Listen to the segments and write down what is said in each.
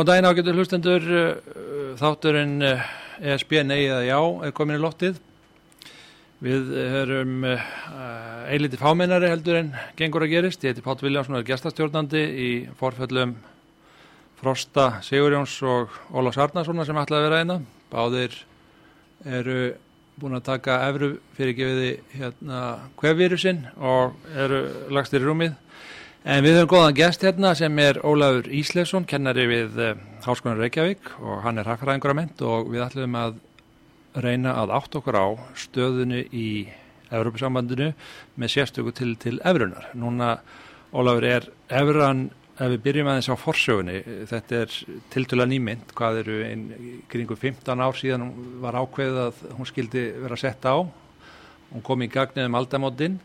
Góðan daginn ágættur hlustendur, þátturinn ESB nei eða já er komin í loftið. Við erum eiliti fámennari heldur en gengur að gerist. Ég heiti Pátt Viljánsson og er gestastjórnandi í forföllum Frosta Sigurjóns og Ólaf Sarnarssona sem ætlaði að vera eina. Báðir eru búin að taka efru fyrirgefiði hérna hvefvirusinn og eru lagstir í rúmið. En við höfum góðan gest hérna sem er Ólafur Íslefsson, kennari við uh, Háskólan Reykjavík og hann er hrakkfræðingur að ment og við ætlum að reyna að átt okkur á stöðunu í Európa-sambandinu með sérstöku til, til efrunar. Núna, Ólafur, er efran, ef við byrjum aðeins á forsögunni, þetta er tiltöla nýmynd, hvað eru einn kringu 15 ár síðan var ákveðið að hún skildi vera sett á, hún kom í gagnið um aldamótin,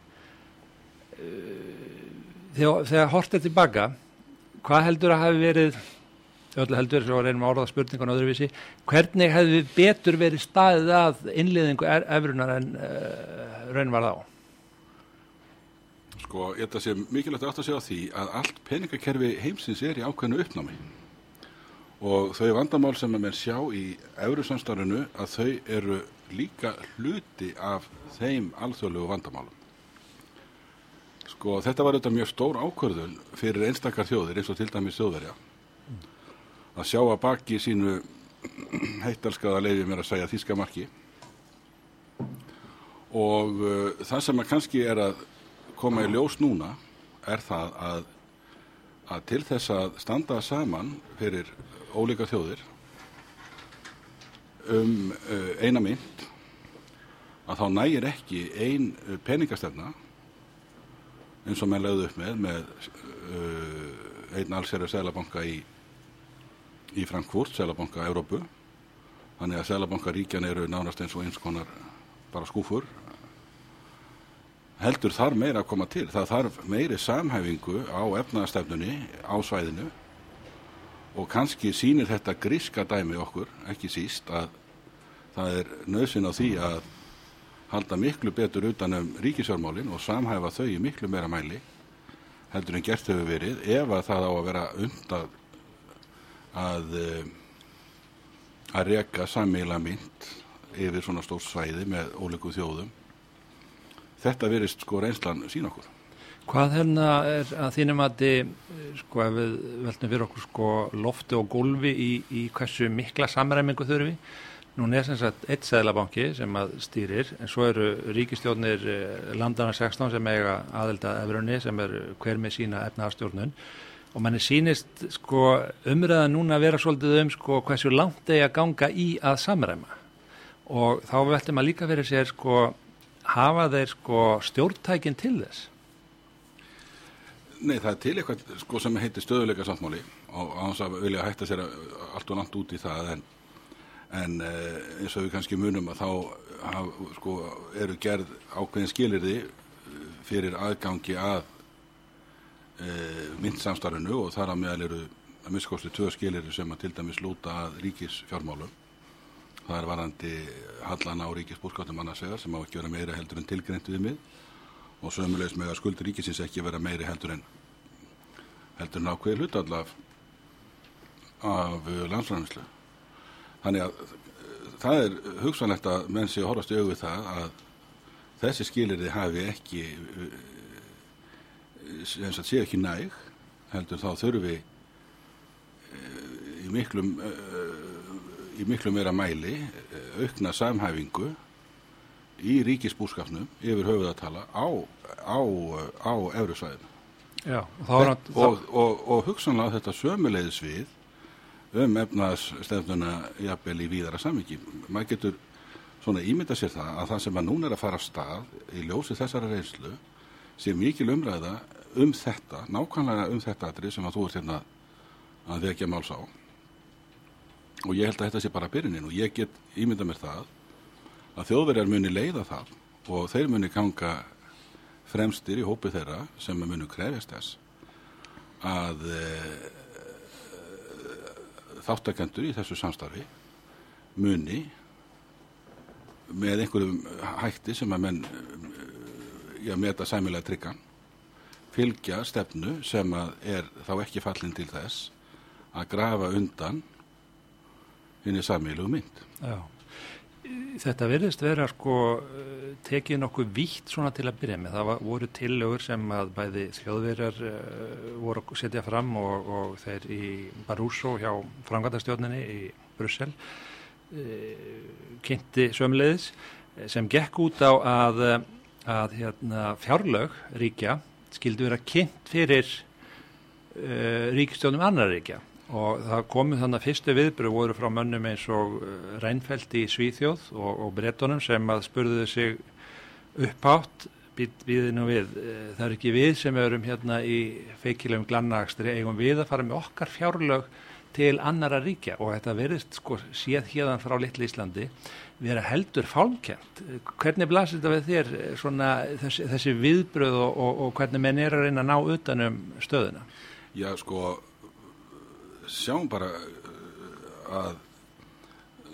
þegar, þegar hortið tilbaka hvað heldur að hafi verið öllu heldur, svo reynum að orða spurningun öðruvísi, hvernig hefði betur verið staðið að innliðingu efrunar en uh, raun var þá? Sko, ég ætla að sé mikilvægt átt að segja því að allt peningakerfi heimsins er í ákveðnu uppnámi og þau vandamál sem að mér sjá í efrusamstarfinu að þau eru líka hluti af þeim alþjóðlegu vandamálum. Sko þetta var auðvitað mjög stór ákvörðun fyrir einstakar þjóðir eins og til dæmis þjóðverja. Að sjá að baki sínu heittalskaða leiði mér að segja þíska marki. Og uh, það sem að kannski er að koma í ljós núna er það að, að til þess að standa saman fyrir ólíka þjóðir um uh, eina mynd að þá nægir ekki ein peningastefna eins og menn lögðu upp með með uh, einn allsherjar selabanka í, í Frankfurt, selabanka Európu þannig að selabanka ríkjan eru nánast eins og eins konar bara skúfur heldur þar meira að koma til. Það þarf meiri samhæfingu á efnaðastefnunni á svæðinu. Og kannski sínir þetta gríska dæmi okkur, ekki síst að það er nöðsinn á því að halda miklu betur utan um ríkisjármálin og samhæfa þau í miklu meira mæli heldur en gert hefur verið ef að það á að vera und að að, að reka sammeila mynd yfir svona stór svæði með ólíku þjóðum. Þetta verist sko reynslan sín okkur. Hvað hérna er að þínum að þið sko ef við veltum fyrir okkur sko lofti og gólfi í, í hversu mikla samræmingu þurfi Nún er sem sagt eitt sæðlabanki sem að stýrir en svo eru ríkistjórnir landana 16 sem eiga aðelda efrunni sem er hver með sína efnaðarstjórnun og manni sínist sko umræða núna að vera svolítið um sko hversu langt eigi að ganga í að samræma. Og þá veltum að líka fyrir sér sko hafa þeir sko stjórntækin til þess? Nei, það er til eitthvað sko sem heitir stöðuleika samtmáli og á þess að vilja hætta sér allt og langt út í það en en eh, eins og við kannski munum að þá haf, sko, eru gerð ákveðin skilirði fyrir aðgangi að e, myndsamstarfinu og þar að meðal eru að minnskosti tvö skilirði sem að til dæmis lúta að ríkisfjármálum. Það er varandi hallana á ríkisbúrskáttum annarsvegar sem á ekki vera meira heldur en tilgreint við mið og sömulegis með að skuldur ríkisins ekki vera meiri heldur en heldur en ákveði hlutallaf af landsfræðnislu Þannig að það er hugsanlegt að menn sé að horfast auðvið það að þessi skilirði hafi ekki eins að sé ekki næg heldur þá þurfi í miklum í miklu meira mæli aukna samhæfingu í ríkisbúskapnum yfir höfuð að tala á, á, á eurusvæðinu og, og, og, og hugsanlega þetta sömuleiðis við um efnaðsstefnuna jafnvel í víðara samviki. Maður getur svona ímynda sér það að það sem að núna er að fara af stað í ljósi þessara reynslu sé mikil umræða um þetta, nákvæmlega um þetta aðrið sem að þú ert hérna að vekja máls á. Og ég held að þetta sé bara byrjunin og ég get ímynda mér það að þjóðverjar muni leiða það og þeir muni ganga fremstir í hópi þeirra sem muni krefjast þess að þáttakendur í þessu samstarfi muni með einhverjum hætti sem að menn já, meta sæmilega tryggan fylgja stefnu sem að er þá ekki fallin til þess að grafa undan henni samílu mynd. Já. Þetta verðist vera sko tekið nokkuð vítt svona til að byrja með. Það var, voru tillögur sem að bæði þjóðverjar uh, voru að setja fram og, og þeir í Barúso hjá framkvæmtastjórninni í Brussel uh, kynnti sömleiðis sem gekk út á að, að hérna, fjárlög ríkja skildi vera kynnt fyrir uh, ríkistjónum annar ríkja og það komið þannig að fyrstu viðbröð voru frá mönnum eins og Reinfeldt í Svíþjóð og, og Bretonum sem að spurðuðu sig upphátt nú við, það er ekki við sem erum hérna í feikilegum glannagstri, eigum við að fara með okkar fjárlög til annara ríkja og þetta verðist sko séð hérðan frá litli Íslandi vera heldur fálmkjent. Hvernig blasir þetta við þér svona þessi, þessi viðbröð og, og, og hvernig menn er að reyna að ná utanum stöðuna? Já sko sjáum bara að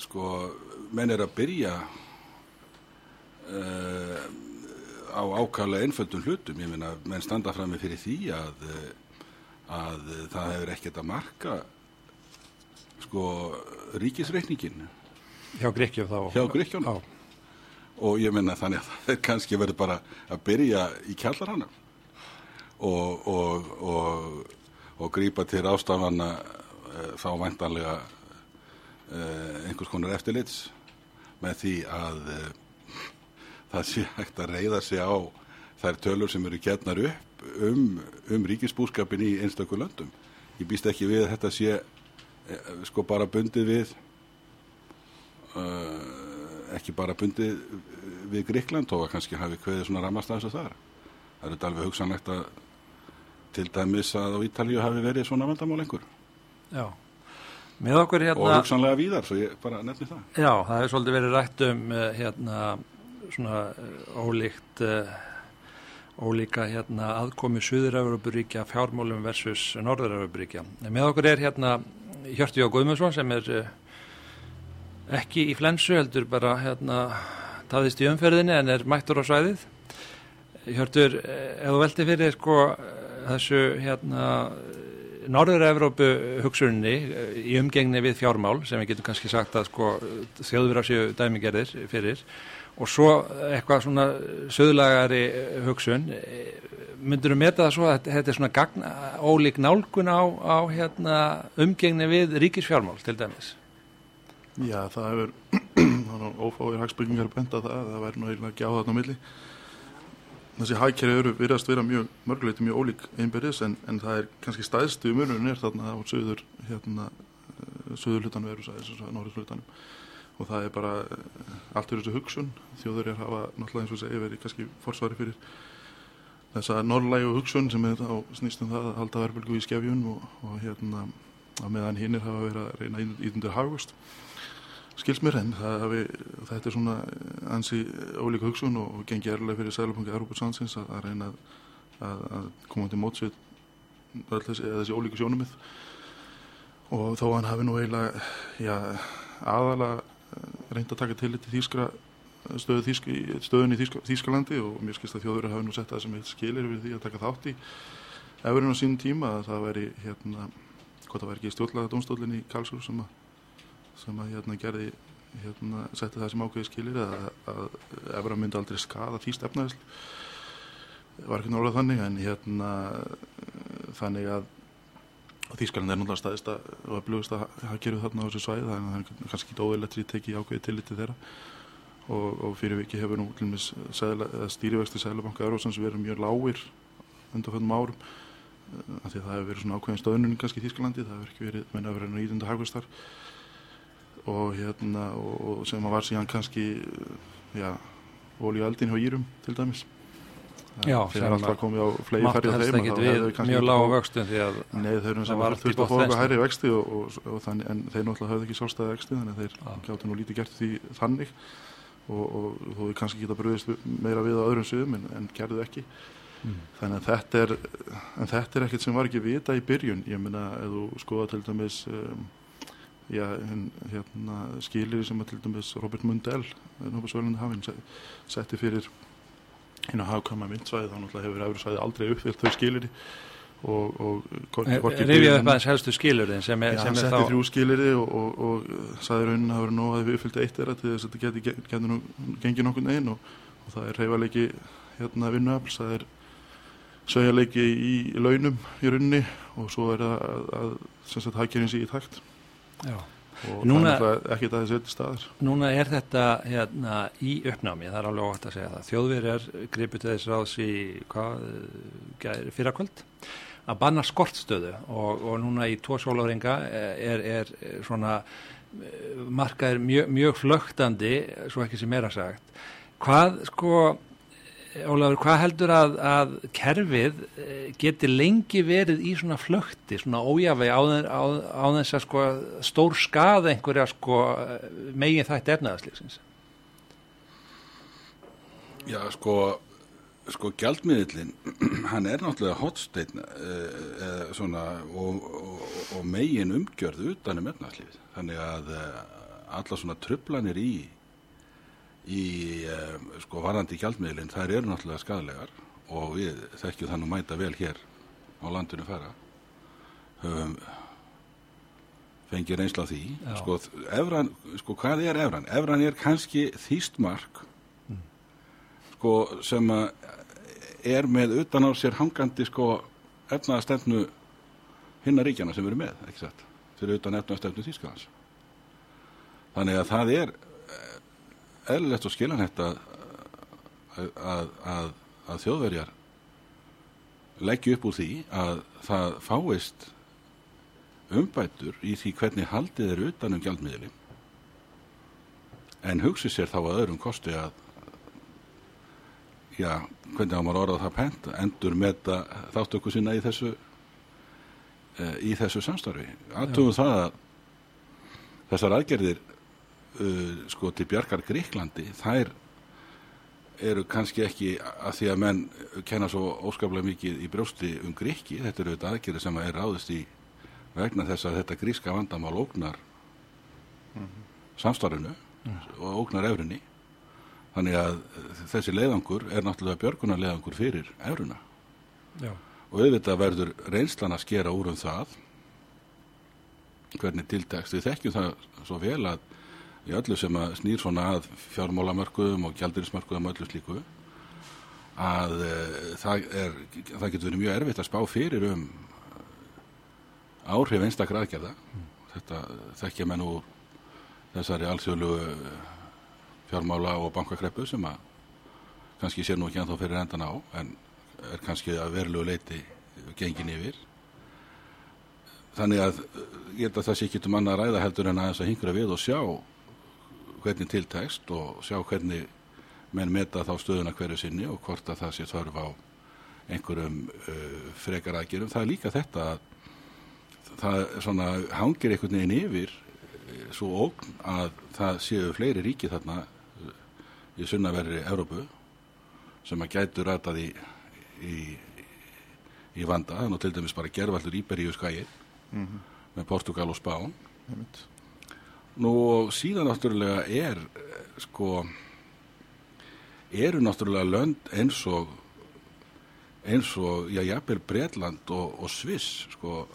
sko menn er að byrja uh, á ákvæmlega einföldun hlutum, ég meina menn standa fram með fyrir því að, að það hefur ekkert að marka sko ríkisreikningin hjá Gríkjum þá. Hjá Gríkjum og ég meina þannig að það er kannski verið bara að byrja í kjallar hana og, og, og, og grípa til ástafanna uh, þá væntanlega uh, einhvers konar eftirlits með því að uh, það sé hægt að reyða sig á þær tölur sem eru getnar upp um, um ríkisbúskapin í einstaklega löndum. Ég býst ekki við að þetta sé sko bara bundið við uh, ekki bara bundið við Gríkland og að kannski hafi hverðið svona ramastæðis að það er. Það er þetta alveg hugsanlegt að til dæmis að á Ítalíu hafi verið svona vandamál einhver. Já. Með okkur hérna... Og hugsanlega víðar, svo ég bara nefni það. Já, það hefur svolítið verið rætt um hérna svona ólíkt uh, ólíka hérna aðkomi Suður-Európuríkja fjármálum versus Norður-Európuríkja. Með okkur er hérna Hjörti Jó Guðmundsson sem er ekki í flensu heldur bara hérna taðist í umferðinni en er mættur á svæðið. Hjörtur, ef þú velti fyrir sko þessu hérna Norður-Európu hugsuninni í umgengni við fjármál sem við getum kannski sagt að sko þjóðverðar séu dæmigerðir fyrir. Og svo eitthvað svona söðlagari hugsun. Myndur þú meta það svo að þetta er svona gagn, ólík nálgun á, á hérna, umgengni við ríkisfjármál til dæmis? Já, það hefur ófáir hagsbyggingar benda það það væri eiginlega ekki á þarna milli þessi hagkerri eru virðast vera mjög mörguleiti mjög ólík einberðis en, en það er kannski stæðstu umörun er þarna á söður hérna, söður þess að norður hlutanum og það er bara allt fyrir þessu hugsun. Þjóður er að hafa náttúrulega eins og segja verið kannski forsvari fyrir þessa norrlægu hugsun sem er á snýstum það að halda verðbölgu í skefjun og, og hérna á meðan hinnir hafa verið að reyna íðundur hagvöxt skils mér en hafi, þetta er svona ansi ólíka hugsun og, og gengi erlega fyrir Sælubanki Európa-Sansins að, að reyna að, að koma til mótsvið þessi, þessi ólíku sjónumið og þó hann hafi nú eiginlega já, aðala reynd að taka til þetta þýskra stöðu þýsk, stöðun í Þýska, Þýskalandi og mér skilst að þjóður hafi nú sett það sem heit skilir við því að taka þátt í efurinn á sínum tíma að það veri hérna, hvort það væri ekki stjórnlaða domstólinn í Karlsruhe sem að sem að hérna gerði hérna, setti það sem ákveði skilir að, að efra myndi aldrei skada því stefnaðisl var ekki nálega þannig en hérna þannig að Þýskaland er náttúrulega staðist að og að blöðast að gerðið þarna á þessu svæði þannig að það er kannski ekki óveilegt að tekið ákveði tilliti þeirra. Og, og fyrir viki hefur nú stýrivexti Sælabanka Eurósans verið mjög lágir undan fjöndum árum því að það hefur verið svona ákveðin stöðnun kannski í Þýskalandi, það hefur ekki verið menna að vera nýðunda hagvistar og hérna og sem að var síðan kannski já, ólíu aldin hjá Írum til dæmis. Já, er alltaf komið á flegi færið þeim mjög lága vöxtum því að Nei, þeir eru sem var þurft að eitthvað hæri vexti og, og, og, og þannig, en þeir náttúrulega hafði ekki sjálfstæði vexti þannig að þeir gáttu nú lítið gert því þannig. Og þú hefði kannski geta bröðist meira við á öðrum suðum en, en gerðu ekki. Mm. þannig að þetta er en þetta er ekkert sem var ekki vita í byrjun. Ég meina, ef þú skoða til dæmis um, já, hérna, skilir sem að til dæmis Robert Mundell setti fyrir hinn að hafkama myndsvæði þá náttúrulega hefur Eurósvæði aldrei uppfyllt þau skilir og, og Rifjaðu upp aðeins helstu skilurinn sem er, ja, sem er þá... Já, hann setti þrjú skilurði og, og, og saði raunin að það verið nóg að við uppfylltu eitt er að þetta geti gengið nokkur neginn og það er reyfalegi hérna vinnuafls, það er sögjalegi í launum í rauninni og svo er það að, að sem sagt hækjörins í takt Já. Og núna, það er ekki það þessi staðar Núna er þetta hérna, í uppnámi, það er alveg óhægt að segja það. Þjóðverjar gripið til þess ráðs í fyrrakvöld að banna skortstöðu og, og núna í tvo sóláringa er, er svona markaðir mjög, mjög flögtandi svo ekki sem er að sagt. Hvað sko Ólafur, hvað heldur að, að kerfið eh, geti lengi verið í svona flökti, svona ójafvegi á, þess að sko stór skada einhverja sko megin þætt efnaðarslýsins? Já, sko, sko gjaldmiðlinn, hann er náttúrulega hotstein eh, svona og, og, og megin umgjörð utanum efnaðarslýfið, þannig að eh, alla svona tröflanir í í sko varandi gjaldmiðlinn þær eru náttúrulega skadalegar og við þekkjum þannig að mæta vel hér á landinu fara. Höfum fengið reynsla því. Sko, efran, sko hvað er efran? Efran er kannski þýstmark mm. sko sem að er með utan á sér hangandi sko efnaðastefnu hinnar ríkjana sem eru með, ekki satt? Fyrir utan efnaðastefnu þýskans þannig að það er eðlilegt og skilanhætt að, að, að, að þjóðverjar leggja upp úr því að það fáist umbætur í því hvernig haldið er utanum gjaldmiðli en hugsi sér þá að öðrum kosti að já, hvernig á maður orðað það pent endur með þáttöku sinna í þessu e, í þessu samstarfi. Aðtugum það að þessar aðgerðir uh, sko til Bjarkar Gríklandi þær eru kannski ekki að því að menn kenna svo óskaplega mikið í brjósti um Gríki, þetta eru þetta aðgerið sem er ráðist í vegna þess að þetta gríska vandamál ógnar mm -hmm. samstarfinu mm -hmm. og ógnar efrinni þannig að þessi leiðangur er náttúrulega björgunar leiðangur fyrir efruna Já. og auðvitað verður reynslan að skera úr um það hvernig tiltekst við þekkjum það svo vel að í öllu sem að snýr svona að fjármálamörkuðum og gjaldirismörkuðum og öllu slíku að e, það, er, það getur verið mjög erfitt að spá fyrir um áhrif einstakra aðgerða mm. þetta þekkja menn úr þessari allsjólu fjármála og bankakreppu sem að kannski sé nú ekki anþá fyrir endan á en er kannski að verlu leiti gengin yfir þannig að ég held að það sé ekki um annað ræða heldur en að þess að hingra við og sjá hvernig tiltækst og sjá hvernig menn meta þá stöðuna hverju sinni og hvort að það sé þarf á einhverjum uh, frekar aðgerum. Það er líka þetta að það svona hangir einhvern veginn yfir uh, svo ógn að það séu fleiri ríki þarna uh, í sunnaverri Európu sem að gætu rætað í, í, í vanda. Nú til dæmis bara gerðvallur Íberíu skægir mm -hmm. með Portugal og Spán. Er mynd Nú og síðan náttúrulega er sko eru náttúrulega lönd eins og eins og, já, jafnvel Breitland og, og Sviss sko.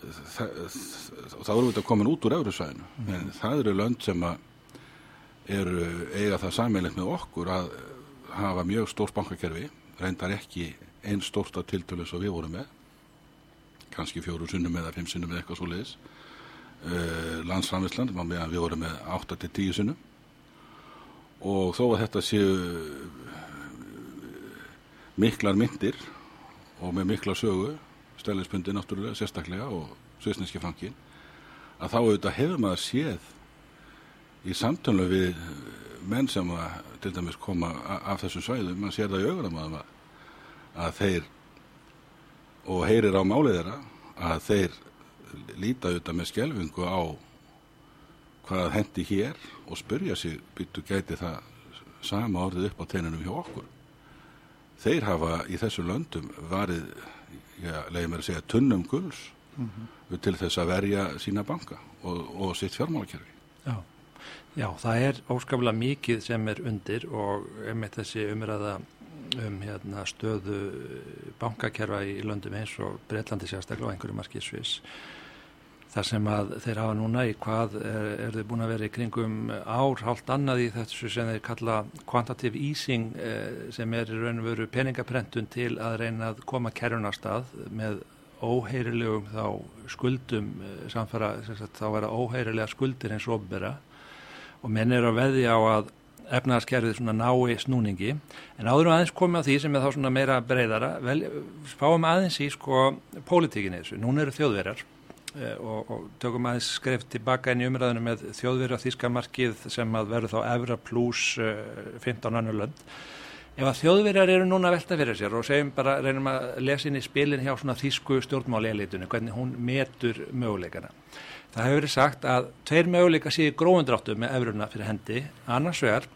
Það, það voru við að koma út úr eurusvæðinu, mm. en það eru lönd sem að eru eiga það sammeilegt með okkur að hafa mjög stórt bankakerfi reyndar ekki einn stórsta tiltölu sem við vorum með kannski fjóru sunnum eða fimm sunnum eða eitthvað svo leiðis uh, landsframvisland við vorum með 8-10 sinnum. Og þó að þetta séu miklar myndir og með mikla sögu stælispundi náttúrulega sérstaklega og svisneski frankin að þá auðvitað hefur maður séð í samtölu við menn sem að til dæmis koma af þessum svæðum, maður sér það í augunum að, að þeir og heyrir á málið þeirra að þeir líta auðvitað með skjelvingu á hvað hendi hér og spurja sig byttu gæti það sama orðið upp á teinunum hjá okkur? Þeir hafa í þessu löndum varið, já, leiði mér að segja tunnum gulls mm -hmm. til þess að verja sína banka og, og sitt fjármálakerfi. Já, já, það er óskaplega mikið sem er undir og með þessi umræða um hérna, stöðu bankakerfa í löndum eins og Breitlandi sérstaklega og einhverju markið Sviss þar sem að þeir hafa núna í hvað er, er þau búin að vera í kringum ár, hálft annað í þessu sem þeir kalla quantitative easing eh, sem er í raun og veru peningaprentun til að reyna að koma kerunarstað með óheyrilegum þá skuldum eh, samfara, þá vera óheyrilega skuldir eins og ofbera og menn er að veði á að efnaðaskerfið svona nái snúningi. En áður aðeins komið á því sem er þá svona meira breyðara, vel, fáum aðeins í sko pólitíkinni þessu, núna eru þjóðverjar og, og tökum aðeins skref tilbaka inn í umræðinu með þjóðverða þýskamarkið sem að verður þá Evra plus 15 annar lönd. Ef að þjóðverjar eru núna velta fyrir sér og segjum bara, reynum að lesa inn í spilin hjá svona þýsku stjórnmáli elitunni, hvernig hún metur möguleikana. Það hefur verið sagt að tveir möguleika séu gróðundráttu með Evruna fyrir hendi, annars vegar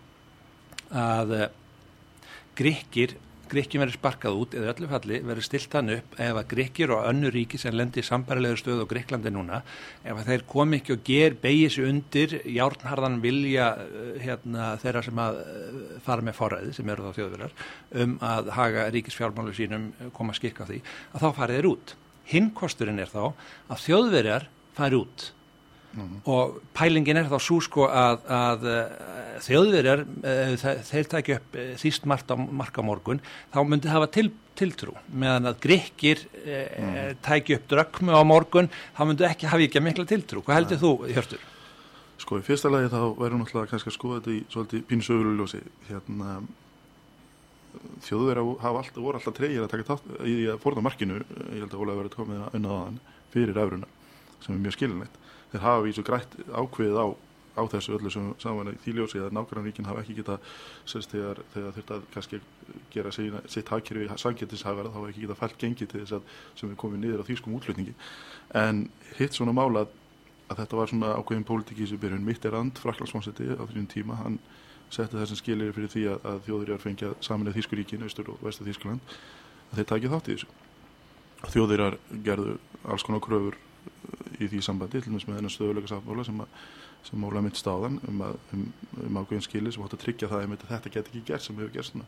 að eh, gríkir Gríkjum verður sparkað út eða öllu falli verður stilt hann upp ef að Gríkjur og önnu ríki sem lendir í sambarilegur stöð og Gríklandi núna ef að þeir komi ekki og ger beigis undir járnharðan vilja eh, hérna, þeirra sem að eh, fara með forræði sem eru þá þjóðverðar um að haga ríkisfjármálu sínum eh, koma skikka því að þá farið þeir út. Hinn kosturinn er þá að þjóðverðar fari út Mm -hmm. og pælingin er þá svo sko að, að uh, þjóðverjar uh, þeir takja upp uh, þýst marka morgun þá myndi hafa til, tiltrú meðan að grikkir mm. takja upp drökmu á morgun þá myndi ekki hafa ekki mikla tiltrú hvað heldur þú Hjörtur? Sko í fyrsta lagi þá verður náttúrulega kannski að skoða þetta í svolítið pínsögululjósi hérna þjóðverjar hafa alltaf voru alltaf treyir að taka tátt í að forða markinu ég held að Ólega verið komið að unna aðan fyrir efruna sem er mjög skilinætt þeir hafa í svo grætt ákveðið á, á þessu öllu sem saman í þýljósi að nákvæmranníkinn hafa ekki geta sérst þegar, þegar þurft að kannski gera sína, sitt hagkerfi sangetishafara þá hafa ekki geta fælt gengið til þess að sem við komum niður á þýskum útlutningi en hitt svona mála að þetta var svona ákveðin pólitíki sem byrjun. Mitt er and Fraklandsfónseti á þrjum tíma hann setti þessum skilir fyrir því að, að þjóður að fengja samanlega Þýskuríkin, Östur og Vestur Þýskuland að þeir takja þátt í þessu. Þjóður er gerðu alls konar kröfur í því sambandi, til og með þennan stöðuleika sáttmála sem, sem Óla mynd stáðan um, um, um ákveðin skili sem hótt að tryggja það að þetta get ekki gert sem hefur gerst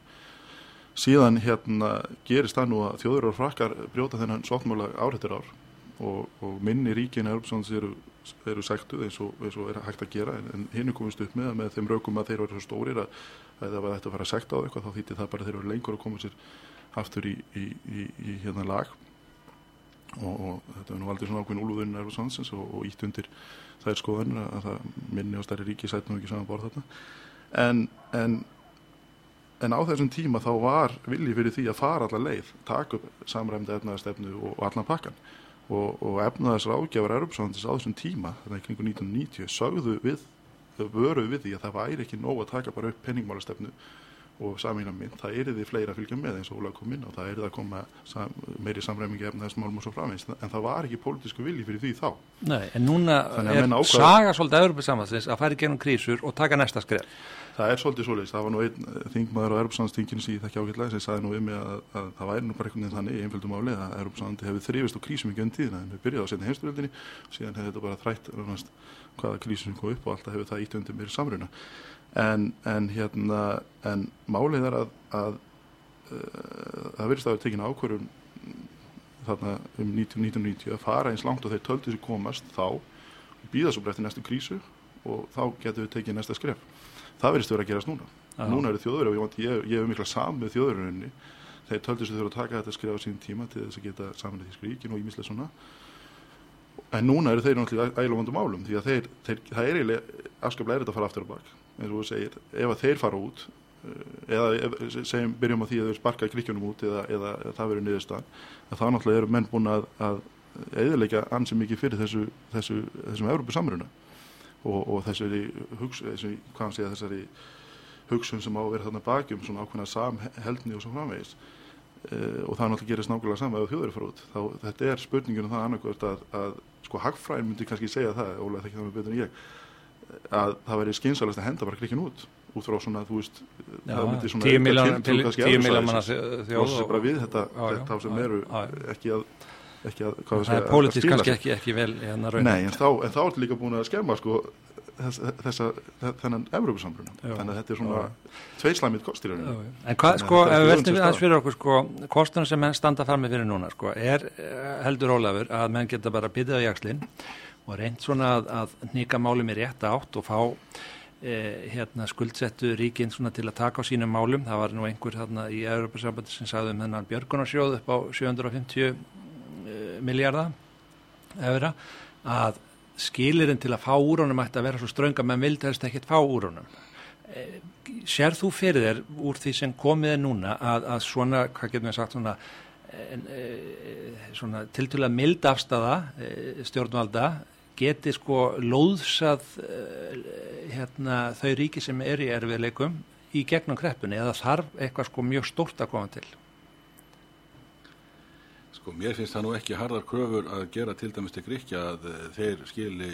síðan hérna gerist það nú að þjóður og frakkar brjóta þennan sáttmála árættur ár og, og minni ríkina eru, eru sektuð eins og, eins og er hægt að gera en, en hinn er komist upp með með þeim raukum að þeir eru svo stórir að það var þetta að fara að sekta á eitthvað þá þýtti það bara þeir eru lengur að koma sér aftur í, í, í, í hérna lag og, og þetta er nú aldrei svona ákveðin úlúðurinn erfa svansins og, og ítt undir þær skoðanir að það minni og stærri ríki sætt nú ekki saman borð þetta en, en, en á þessum tíma þá var vilji fyrir því að fara allar leið taka upp samræmda efnaðarstefnu og, og allan pakkan og efnaðarsra ágjafar erfsvansins á þessum tíma þetta er kringu 1990 sögðu við, vöruð við því að það væri ekki nóg að taka bara upp penningmálastefnu og samína mynd, það er því fleira að fylgja með eins og Óla kom inn og það er það að koma sam, meiri samræmingi efnaðismálum og svo framins en það var ekki pólitísku vilji fyrir því þá. Nei, en núna er ákvæð... saga svolítið Európa-samansins að fara í genum krísur og taka næsta skref. Það er svolítið svolítið, það var nú einn eh, þingmaður á Európa-samanstinginu sem ég þekki ákveðlega sem sagði nú um mig að, að það væri nú bara einhvern veginn þannig einfjöldum áli að Európa-samandi hefði þrýfist og krísum í gönn tíðina. En við byrjaði á setni heimsturöldinni síðan hefði þetta bara þrætt hvaða krísum kom upp og alltaf hefur það ítt undir mér samruna en, en hérna en málið er að, að uh, það verðist að vera tekin ákvörðun þarna um 1990 að fara eins langt og þeir töldi sér komast þá býða svo breytti næstu krísu og þá getur við tekið næsta skref. Það verðist að vera að gerast núna. Aha. núna eru þjóður og ég, ég hef mikla sam með þjóðurinninni þeir töldi sér þurfa að taka þetta skref á sín tíma til þess að geta samanlega því skríkin og ímislega svona. En núna eru þeir náttúrulega ægla vandum álum því að þeir, þeir, það er eiginlega afskaplega erið að fara aftur og bak eins og þú segir, ef að þeir fara út eh, eða ef, segjum, byrjum á því að þau sparka gríkjunum út eða, eða, það verður niðurstaðan, að þá náttúrulega eru menn búin að, að eðilegja ansið mikið fyrir þessu, þessu, þessum Európu samruna og, og þessari hann segja, þessari hugsun sem á að vera þarna baki um svona ákveðna samheldni og svo framvegis e, og það náttúrulega gerist nákvæmlega sama ef þjóður fara út, þá þetta er spurningun um það annarkvæmt að, að sko hagfræn myndi kannski segja það, Ólega þekkir það með betur en ég að það væri skynsalast að henda bara krikin út út frá svona, þú veist já, það myndi svona 10 miljón manna þjóð og bara við þetta, þá sem eru ekki að ekki að, það er pólitísk kannski ekki, ekki vel Nei, en þá, en þá er þetta líka búin að skemma sko, þessa, þennan Evrópusambrunum. Þannig að þetta er svona tveislæmið kostir. En hvað, sko, ef við veltum við aðeins fyrir okkur, sko, kostunum sem menn standa fram með fyrir núna, sko, er eh, heldur Ólafur að menn geta bara byggðið á jakslinn og reynd svona að, að nýka málum í rétt átt og fá eh, hérna, skuldsettu ríkinn til að taka á sínum málum. Það var nú einhver hérna í Evrópasambandi sem sagði um hennan Björgunarsjóð upp á 750 eh, miljardar efra að skilirinn til að fá úr honum ætti að vera svo strönga menn vildi helst ekkert fá úr honum e, sér þú fyrir þér úr því sem komið er núna að, að svona, hvað getur við sagt svona, e, svona tiltúlega mild afstafa e, stjórnvalda geti sko lóðsað hérna, þau ríki sem er í erfiðleikum í gegnum kreppunni eða þarf eitthvað sko mjög stórt að koma til? Sko mér finnst það nú ekki harðar kröfur að gera til dæmis til Gríkja að eh, þeir skili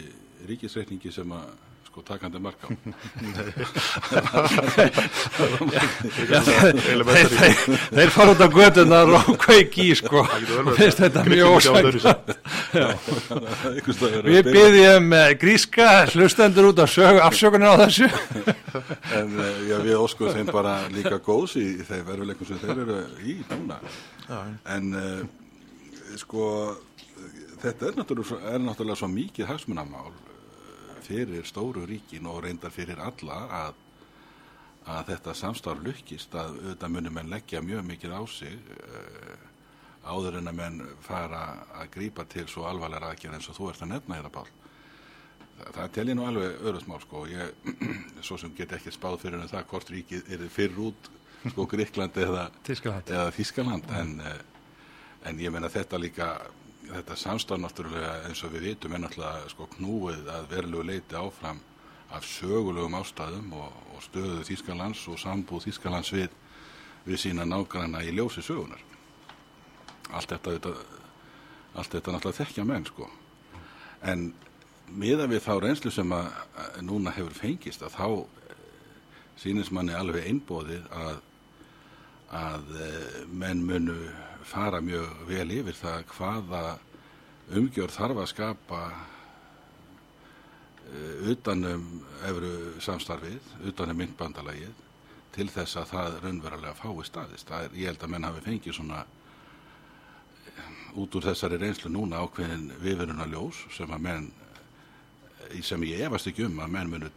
ríkisreikningi sem að sko takandi marka á. þeir fara út á gödunar og kveiki í sko. Finnst þetta mjög ósænt við byrjum gríska hlustendur út á afsökunar á þessu. En eh, já, við óskuðum þeim bara líka góðs í þeir veruleikum sem þeir eru í núna. En uh, sko þetta er náttúrulega, er náttúrulega svo mikið hagsmunamál eh, fyrir stóru ríkin og reyndar fyrir alla að, að þetta samstarf lukkist að auðvitað munum menn leggja mjög mikið á sig uh, áður en að menn fara að grýpa til svo alvarlega aðgerð eins og þú ert að nefna hérna Pál. Það, það tel ég nú alveg öðrusmál sko ég, svo sem get ekki spáð fyrir en það hvort ríkið er fyrir út sko Gríkland eða Þískaland en uh, en ég menna þetta líka þetta samstað náttúrulega eins og við vitum er náttúrulega sko knúið að verulegu leiti áfram af sögulegum ástæðum og, og stöðu Þískalands og sambúð Þískalands við, við sína nákvæmna í ljósi sögunar allt þetta, þetta allt þetta náttúrulega þekkja menn sko. En miða við þá reynslu sem að, núna hefur fengist að þá eh, sínist manni alveg einbóðið að að eh, menn munu fara mjög vel yfir það hvaða umgjörð þarf að skapa uh, utanum efru samstarfið, utanum myndbandalagið til þess að það raunverulega fái staðist. Það er, ég held að menn hafi fengið svona eh, út úr þessari reynslu núna ákveðin viðveruna ljós sem að menn eh, sem ég efast ekki um að menn munu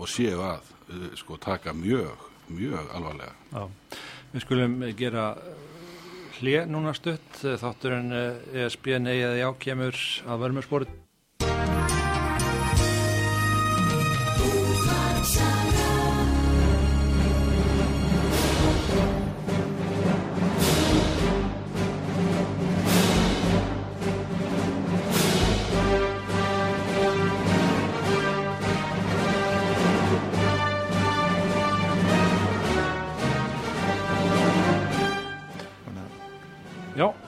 og séu að sko taka mjög, mjög alvarlega. Já. Við skulum gera hlið núna stutt. Þátturinn ESB eh, neyjaði já kemur að vörmurspórið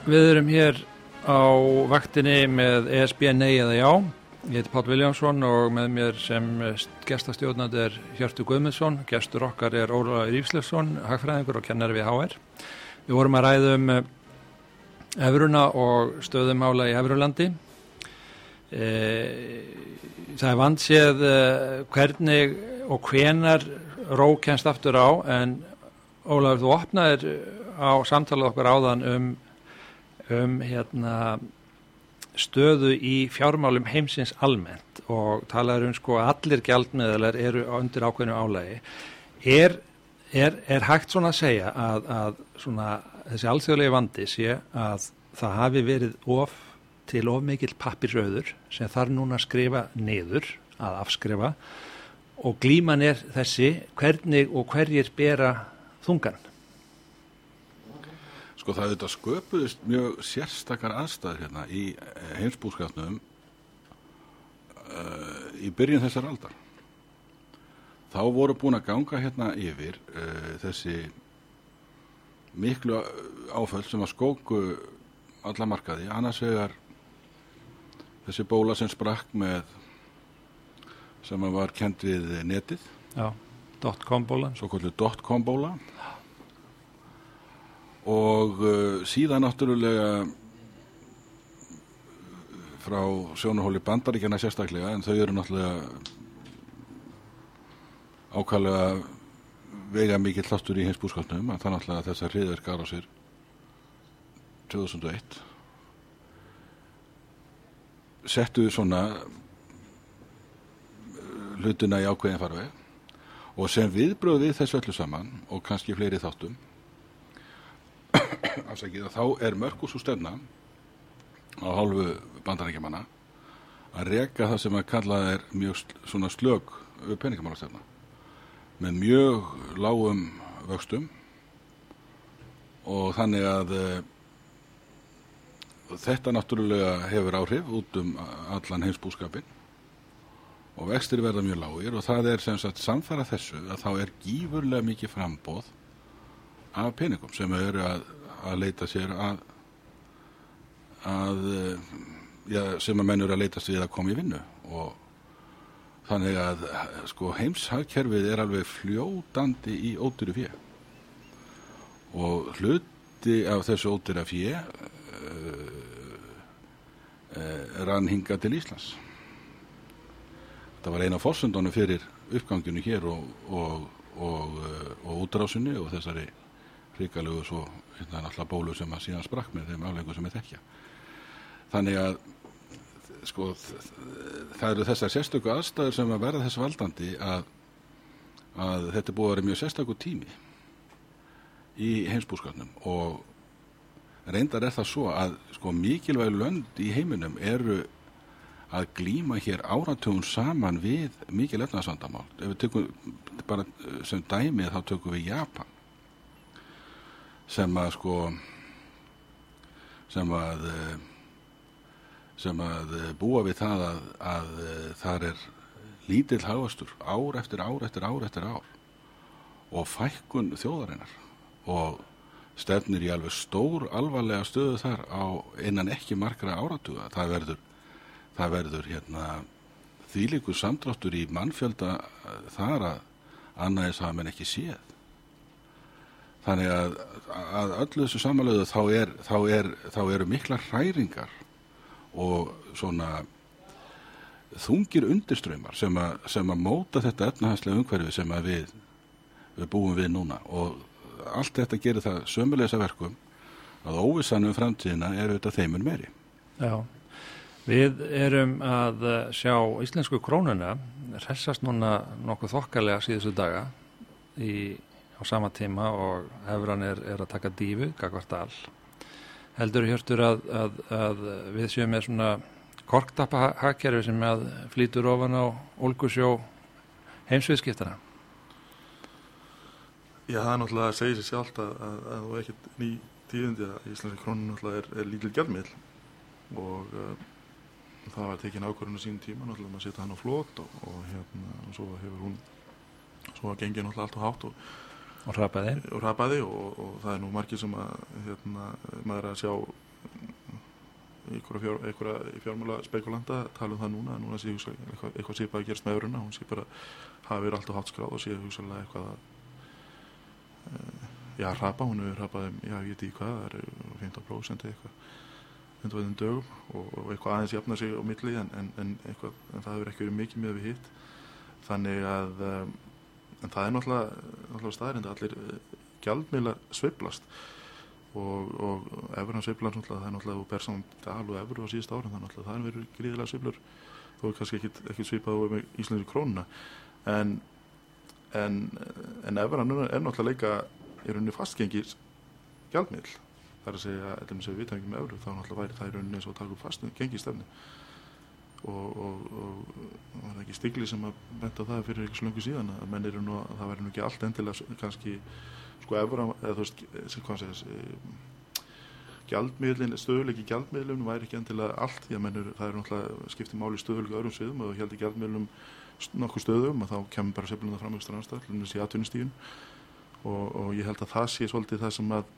Við erum hér á vaktinni með ESB Nei eða Já. Ég heiti Pál Viljánsson og með mér sem gestastjórnand er Hjörtur Guðmundsson. Gestur okkar er Óla Rífslefsson, hagfræðingur og kennar við HR. Við vorum að ræða um Efruna og stöðumála í Efrulandi. E, það er vanséð e, hvernig og hvenar ró kennst aftur á en Óla, þú opnaðir á samtalað okkur áðan um um hérna, stöðu í fjármálum heimsins almennt og talaður um sko að allir gjaldmiðlar eru undir ákveðinu álægi er, er, er hægt svona að segja að, að svona, þessi alþjóðlegi vandi sé að það hafi verið of til of mikill pappiröður sem þarf núna skrifa niður að afskrifa og glíman er þessi hvernig og hverjir bera þungan Sko það auðvitað sköpuðist mjög sérstakar aðstæður hérna í eh, heimsbúskapnum uh, í byrjun þessar aldar. Þá voru búin að ganga hérna yfir uh, þessi miklu áföll sem að skóku alla markaði. Annars vegar þessi bóla sem sprakk með sem var kent við netið. Já, dotcom bóla. Svo kvöldu dotcom bóla og uh, síðan náttúrulega frá sjónahóli bandaríkjana sérstaklega en þau eru náttúrulega ákvæmlega vega mikið hlastur í hins búskapnum að það náttúrulega þessar hriðverkar á sér 2001 settu svona eh, hlutina í ákveðin farveg. Og sem viðbröð við þessu öllu saman og kannski fleiri þáttum afsakið að þá er mörgus úr stefna á hálfu bandarækjamanna að reyka það sem að kalla er mjög svona slög peningamálastefna. Með mjög lágum vöxtum og þannig að e, þetta náttúrulega hefur áhrif út um allan heimsbúskapin og vextir verða mjög lágir og það er sem sagt samfara þessu að þá er gífurlega mikið frambóð af peningum sem eru að, að leita sér að, að já, sem að menn eru að leitast við að koma í vinnu. Og þannig að sko heimshagkerfið er alveg fljótandi í ótyru fjö og hluti af þessu ótyra fjö uh, uh, rann hinga til Íslands. Þetta var eina fórsöndunum fyrir uppganginu hér og, og, og, og útrásunni og þessari hrikalegu svo hérna alltaf bólu sem að síðan sprakk með þeim aflengu sem er þekkja. Þannig að sko það eru þessar sérstöku aðstæður sem að verða þess valdandi að, að þetta er búið að vera mjög sérstöku tími í heimsbúskapnum. Og reyndar er það svo að sko mikilvæg lönd í heiminum eru að glýma hér áratugum saman við mikil efnaðsvandamál ef við tökum bara sem dæmið þá tökum við Japan sem að sko sem að sem að eh, búa við það að, að eh, þar er lítill hafastur ár eftir ár eftir ár eftir ár og fækkun þjóðarinnar og stefnir í alveg stór alvarlega stöðu þar á innan ekki margra áratuga. Það verður, það verður hérna, þýliku samdráttur í mannfjölda eh, þar að annaðis hafa menn ekki séð þannig að, að öllu þessu samanlöðu þá, er, þá, er, þá eru mikla hræringar og svona þungir undirströymar sem, sem að móta þetta efnahanslega umhverfi sem við, við búum við núna og allt þetta gerir það sömulegsa verkum að óvissanum framtíðina er auðvitað þeimur meiri. Já, við erum að sjá íslensku krónuna hressast núna nokkuð þokkalega síðustu daga í, á sama tíma og hefran er, er að taka dífu, gagvart all heldur hjörtur að, að, að við séum með svona korktappa hakkerfi sem að flýtur ofan á Olgusjó heimsviðskiptana? Já, það er náttúrulega að segja sér sjálft að það er ekkert ný tíðindi að Íslandsi krónu náttúrulega er, er lítil gjaldmiðl og uh, það var tekin ákvörðinu sín tíma náttúrulega að setja hann á flót og, og hérna og svo hefur hún svo að gengja náttúrulega allt á hátt og og hrapaði og, og, og það er nú margir sem að hérna, maður er að sjá einhverja fjár, fjármála spekulanda tala um það núna núna sé hugsa, eitthvað, eitthvað sé bara að gerast með öðruna hún sé bara hafa verið alltaf hátt skráð og sé hugsalega eitthvað að uh, já, hrapa, hún hefur hrapað já, ég veit í hvað, það er 15% eitthvað hundvaðin dögum og, og eitthvað aðeins jafna sig á milli en, en, en, eitthvað, en það hefur ekki verið mikið með við hitt. Þannig að um, en það er náttúrulega, staðrind að allir eh, gjaldmiðlar sveiblast og, og efurna náttúrulega, það er náttúrulega ber saman dal og efur á síðust ára, þannig að það er verið gríðilega sveiflur, þó er kannski ekki, sveipað á íslenski krónuna. En en, en efurna er náttúrulega leika í rauninni fastgengis gjaldmiðl það er að segja, sem við vitum ekki með efru þá náttúrulega væri það í rauninni eins og taka upp fastgengistefni og, og, og var það ekki stigli sem að benda það fyrir eitthvað slöngu síðan að menn eru nú að það verður nú ekki allt endilega kannski sko efra eða þú veist, hvað segis gjaldmiðlin, stöðuleiki gjaldmiðlun væri ekki endilega allt því að mennur, það er náttúrulega skiptið máli stöðuleika öðrum sviðum og heldur gjaldmiðlum nokkuð stöðum og þá kemur bara það fram strandstall, hlunis í atvinnistífin og, og ég held að það sé svolítið það sem að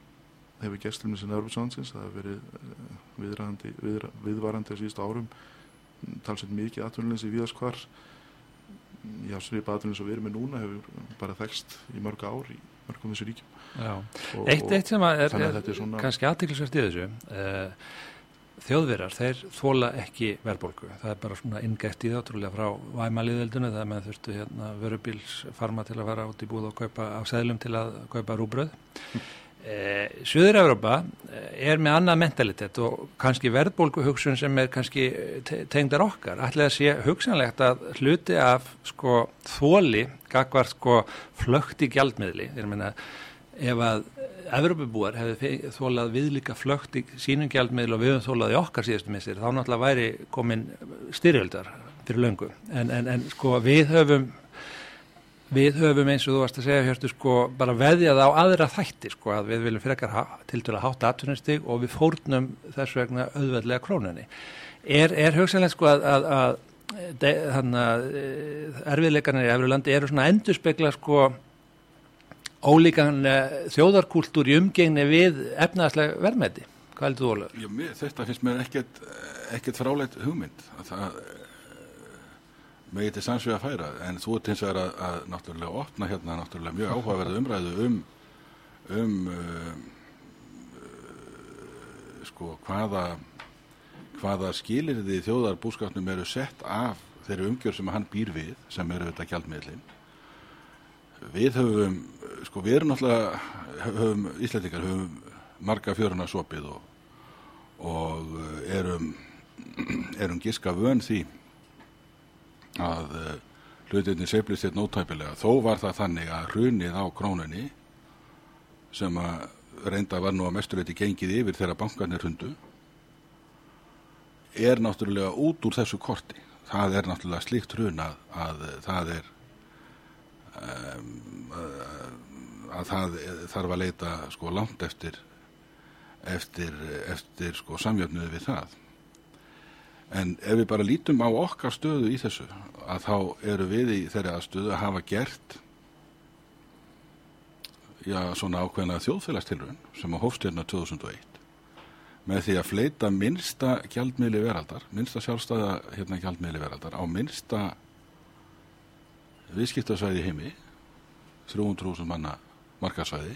hefur gestlunni sinna Örbjörnsvandsins, það hefur verið við, viðvarandi á síðustu árum talsveit mikið atvinnulegns í víðaskvar já, svipa atvinnulegns og við erum með núna hefur bara þekst í mörg ár í mörgum þessu ríkjum og, eitt, eitt sem er, er, er svona... kannski aðtiklisvært í þessu uh, þjóðverjar, þeir þóla ekki verðbólku. Það er bara svona ingætt í það, trúlega frá væmaliðeldinu, það með þurftu hérna vörubílsfarma til að fara út í búð og kaupa á seglum til að kaupa rúbröð. Eh, Suður-Európa eh, er með annað mentalitet og kannski verðbólku hugsun sem er kannski tengdar okkar. Ætlaði að sé hugsanlegt að hluti af sko þóli, gagvar sko flögt í gjaldmiðli, þegar minna ef að Evropabúar hefði þólað viðlika flögt í sínum gjaldmiðl og við höfum þólað í okkar síðustu missir, þá náttúrulega væri komin styrjöldar fyrir löngu. En, en, en sko við höfum, við höfum eins og þú varst að segja hérstu sko bara veðjað á aðra þætti sko að við viljum frekar til dæla hátta atvinnestig og við fórnum þess vegna auðveldlega krónunni. Er, er hugsanlega sko að, að, að þannig að eh, erfiðleikarnir í Efrilandi eru svona endurspegla sko ólíkan þjóðarkúltúr í umgengni við efnaðslega verðmætti. Hvað heldur þú, mér, þetta finnst mér ekkert, ekkert fráleitt hugmynd. Það með eitthvað sannsvið að færa, en þú ert hins vegar að, að náttúrulega opna hérna náttúrulega mjög áhugaverðu umræðu um, um uh, uh, sko hvaða, hvaða skilir því þjóðarbúskapnum eru sett af þeirri umgjör sem hann býr við, sem eru þetta kjaldmiðlinn við höfum, sko við erum náttúrulega, höfum Íslandikar, höfum marga fjöruna sopið og, og erum, erum giska vön því að uh, hlutinni seiflist þetta nótæpilega. Þó var það þannig að hrunið á krónunni sem að reynda var nú að mestureiti gengið yfir þegar bankarnir hundu er náttúrulega út úr þessu korti. Það er náttúrulega slíkt hrun að, að það er að það þarf að leita sko langt eftir eftir, eftir sko samjöfnuði við það en ef við bara lítum á okkar stöðu í þessu að þá eru við í þeirra stöðu að hafa gert já svona ákveðna þjóðfélagstilrun sem á hófstjörna 2001 með því að fleita minnsta gjaldmiðli veraldar minnsta sjálfstæða hérna gjaldmiðli veraldar á minnsta viðskiptarsvæði heimi 300.000 manna markasvæði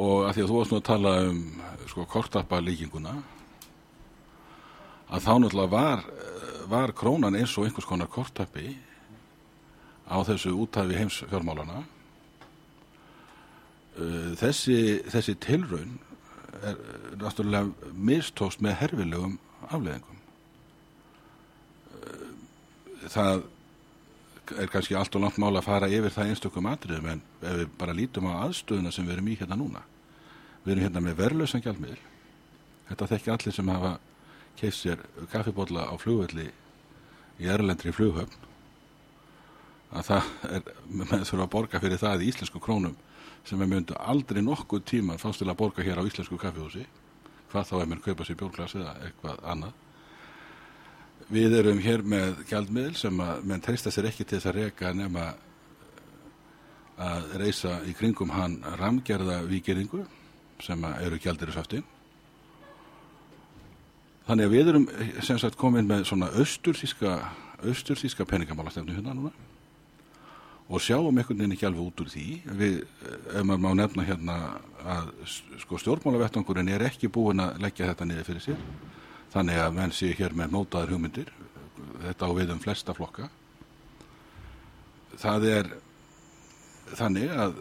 og að því að þú varst nú að tala um sko kortappa líkinguna að þá náttúrulega var, var krónan eins og einhvers konar kortappi á þessu útæfi heims fjármálana þessi, þessi tilraun er náttúrulega mistóst með herfilegum afleðingum það er kannski allt og langt mála að fara yfir það einstökum atriðum en ef við bara lítum á aðstöðuna sem við erum í hérna núna. Við erum hérna með verðlösan gjaldmiðl þetta þekki allir sem hafa keist sér kaffibólla á flugvelli í erlendri flughöfn að það er með þurfa að borga fyrir það í íslensku krónum sem er myndu aldrei nokkuð tíma fást til að borga hér á íslensku kaffihúsi hvað þá er mér kaupa sér bjórglas eða eitthvað annað Við erum hér með gjaldmiðl sem að menn treysta sér ekki til þess að reyka nema að reysa í kringum hann ramgerða vikeringu sem eru gjaldirisafti. Þannig að við erum sem sagt komin með svona austurþíska austurþíska peningamálastefnu hérna núna. Og sjáum einhvern veginn ekki alveg út úr því. Við, ef maður má nefna hérna að sko stjórnmálavettangurinn er ekki búin að leggja þetta niður fyrir sér. Þannig að menn sé hér með nótaður hugmyndir. Þetta á við um flesta flokka. Það er þannig að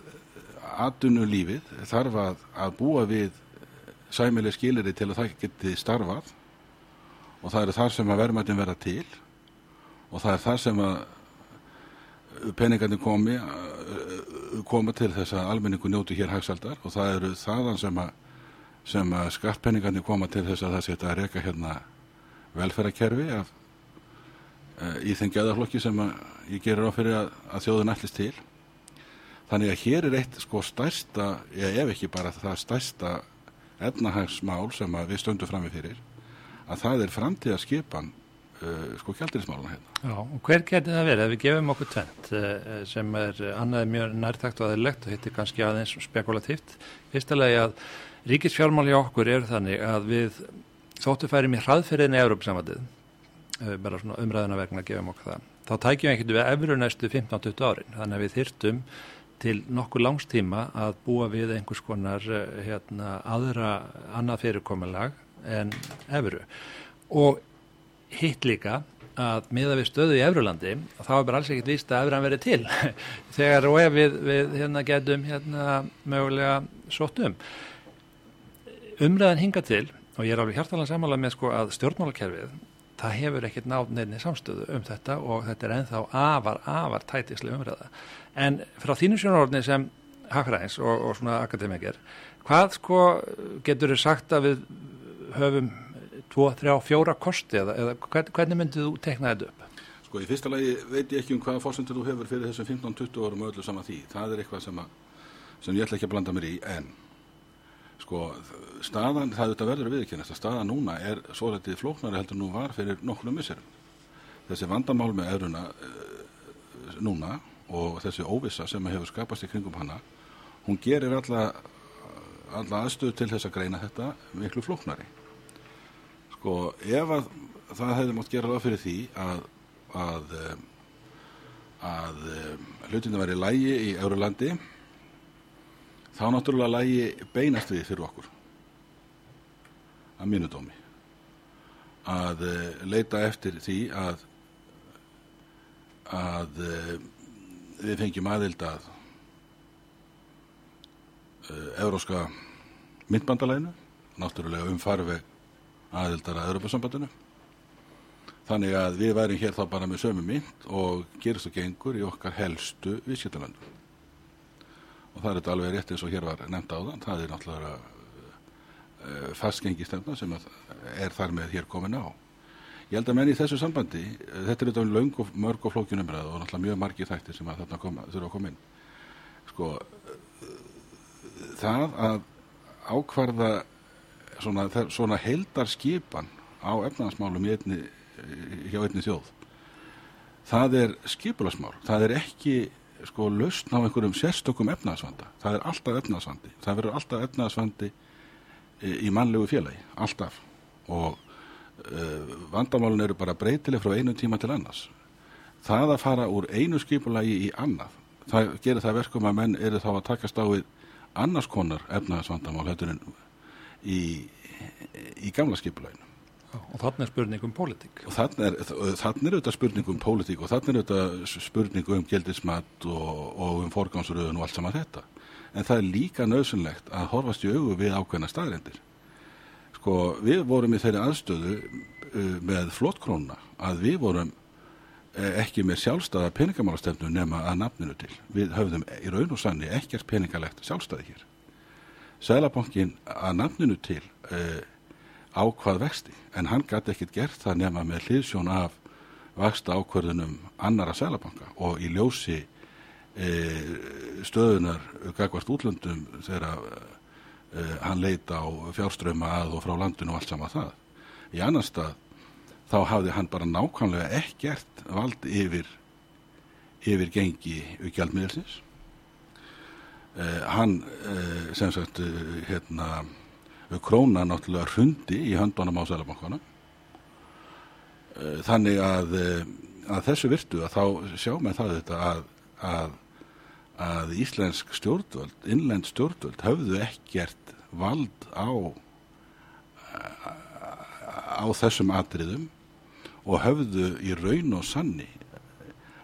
aðdunu lífið þarf að, að búa við sæmileg skiliri til að það geti starfað og það eru þar sem að verðmættin verða til. Og það er þar sem að peningarnir komi koma til þess að almenningu njóti hér hagsaldar og það eru þaðan sem að sem að skattpenningarnir koma til þess að það setja að reyka hérna velferðarkerfi af, í þenn gæðaflokki sem ég gerir á fyrir að, að þjóðun ætlist til. Þannig að hér er eitt sko stærsta, ég ef ekki bara það stærsta efnahagsmál sem við stöndum fram með fyrir að það er framtíðarskipan uh, sko kjaldirismáluna hérna. Já, og hver getur það verið? Ef við gefum okkur tvent uh, sem er annað mjög nærtakt og aðeins og hittir kannski aðeins spekulatíft fyrstulega að Ríkisfjármál hjá okkur er þannig að við þóttu færim í hraðferðinni Európsamandið, eh, bara svona umræðuna vegna gefa okkur það. Þá tækjum við ekkert við efru næstu 15-20 árin, þannig að við þyrtum til nokkur langstíma að búa við einhvers konar hérna, aðra annað fyrirkomulag en efru og hitt líka að miða við stöðu í Efrulandi þá er bara alls ekkert víst að Efran verið til. Þegar og ef við, við hérna, getum hérna, mögulega sóttum umræðan hinga til og ég er alveg hjartalega samála með sko að stjórnmálakerfið það hefur ekkert nátt nefni samstöðu um þetta og þetta er enþá afar, afar tætislega umræða. En frá þínu sjónarordni sem hafraðins og, og svona akademikir hvað sko getur þið sagt að við höfum tvo, þrjá, fjóra kosti eða, eða hvernig myndið þú tekna þetta upp? Sko í fyrsta lagi veit ég ekki um hvaða fórsendur þú hefur fyrir þessum 15-20 árum og öllu saman því. Það er eitthvað sem, að, sem ég ætla ekki að blanda mér í en sko staðan, það auðvitað verður að viðkynast að staðan núna er svo litið flóknari heldur nú var fyrir nokkrum misserum. Þessi vandamál með öðruna uh, eh, núna og þessi óvissa sem hefur skapast í kringum hana, hún gerir alla, alla aðstöðu til þess að greina þetta miklu flóknari sko ef að það hefði mátt gera ráð fyrir því að að, eh, að, eh, hlutinu væri lægi í Eurolandi þá náttúrulega lægi beinast við fyrir okkur. Að minudómi að eh, leita eftir því að að við fengjum aðild að Euróska myndbandalæinu náttúrulega um farveg aðildar að Europasambandinu þannig að við værim hér þá bara með sömu mynd og gerist og gengur í okkar helstu viðskiptalandu og það er þetta alveg rétt eins og hér var nefnt á þann það er náttúrulega uh, fastgengistemna sem er þar með hér komin á. Ég held að menn í þessu sambandi uh, þetta er auðvitað um laung og mörg og flókinumræð og náttúrulega mjög margi þættir sem að þarna þurfa að koma inn. Sko það að ákvarða svona, svona heldar skipan á efnaðasmálum hjá einni þjóð. Það er skipulasmál það er ekki sko lausn á einhverjum sérstökum efnaðasvanda það er alltaf efnaðasvandi það verður alltaf efnaðasvandi í mannlegu félagi, alltaf. Og uh, vandamálun eru bara breytileg frá einu tíma til annars. Það að fara úr einu skipulagi í annað það gerir það verkum að menn eru þá að takast á við annars konar efnaðasvandamál hættur en í, í gamla skipulæginu. Og þannig er spurning um pólitík. Og þannig er, þannig er auðvitað spurning um pólitík og þannig er auðvitað spurning um geldismat og, og um forgámsröðun og allt saman þetta. En það er líka nöðsynlegt að horfast í augu við ákveðna staðrendir. Sko, við vorum í þeirri aðstöðu uh, með flottkrónuna að við vorum uh, ekki með sjálfstæða peningamálastefnu nema að nafninu til. Við höfðum í raun og sanni ekkert peningalegt sjálfstæði hér. Sælabankin að nafninu til uh, ákvað vexti en hann gæti ekkit gert það nema með hliðsjón af vaksta ákvörðunum annara sælabanka og í ljósi uh, stöðunar gagvart útlöndum þegar uh, hann leita á fjárströma að og frá landinu og allt sama það. Í annar stað þá hafði hann bara nákvæmlega ekkert vald yfir yfir gengi gjaldmiðelsins Uh, hann uh, sem sagt uh, hérna króna náttúrulega hrundi í höndunum á Sælabankana þannig að, að þessu virtu að þá sjá með það þetta að, að, að íslensk stjórnvöld, innlend stjórnvöld höfðu ekkert vald á á þessum atriðum og höfðu í raun og sanni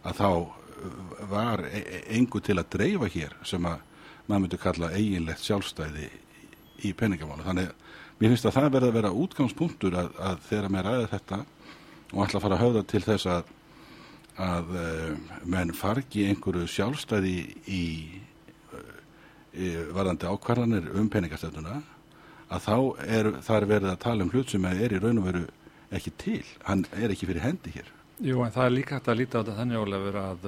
að þá var engu til að dreifa hér sem að maður myndi kalla eiginlegt sjálfstæði í peningamála. Þannig mér finnst að það verði að vera útgangspunktur að, að þegar maður ræði þetta og ætla að fara að höfða til þess að, að uh, menn fargi einhverju sjálfstæði í, í varðandi ákvarðanir um peningastönduna að þá er það verið að tala um hlut sem er í raun og veru ekki til. Hann er ekki fyrir hendi hér. Jú, en það er líka hægt að líta á þetta þannig ólega verið að